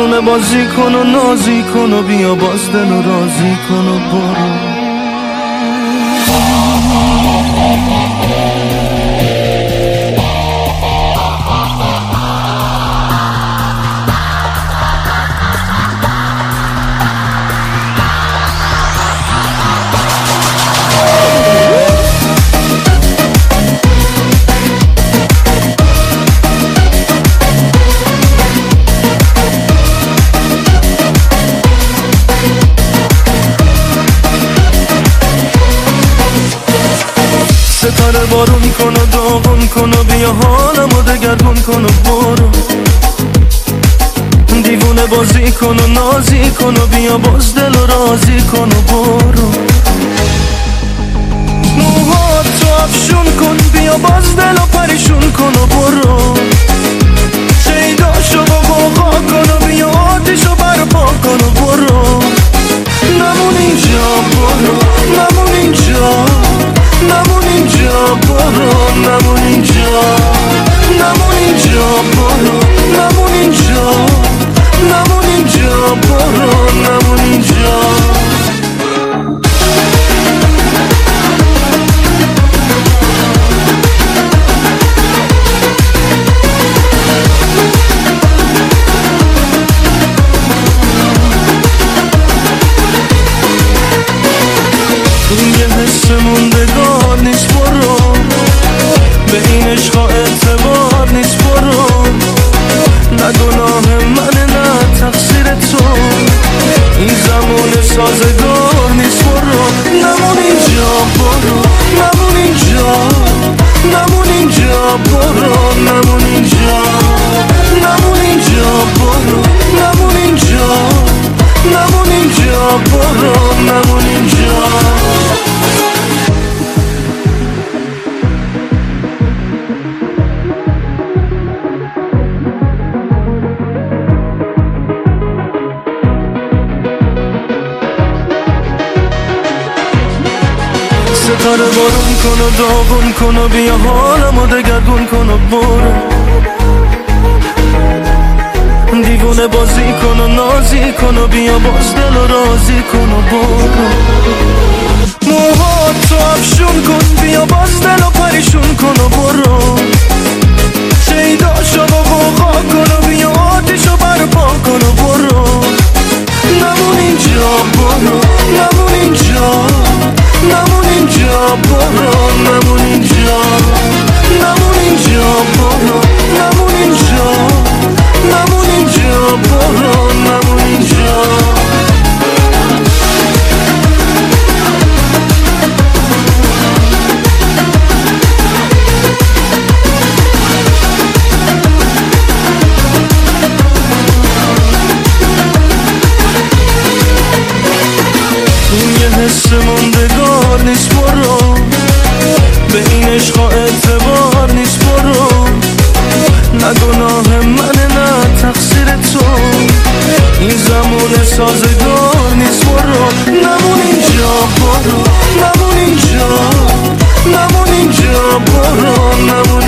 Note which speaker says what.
Speaker 1: دیوونه بازی کن و نازی کن و بیا باز دل و رازی کن و برو. ستاره بارون کن و داغون کن و بیا حالمو دگرگون کن و برو. دیوونه بازی کن و نازی کن و بیا باز دل و رازی کن و برو. موهات تو افشون کن بیا باز دل و پریشون کن و برو. اینجا ستاره بارون کن و داغون کن و بیا حالمو دگرگون کن و برو. دیوونه بازی کن و نازی کن و بیا باز دل و رازی کن و برو. موهات تو افشون کن بیا باز دل و برو نمون اینجا نمون اینجا برو نمون اینجا نمون اینجا برو نمون اینجا حس موندگار نیست برو. این زمان سازگار نیست برو نمون اینجا برو نمون اینجا. نمون اینجا برو نمون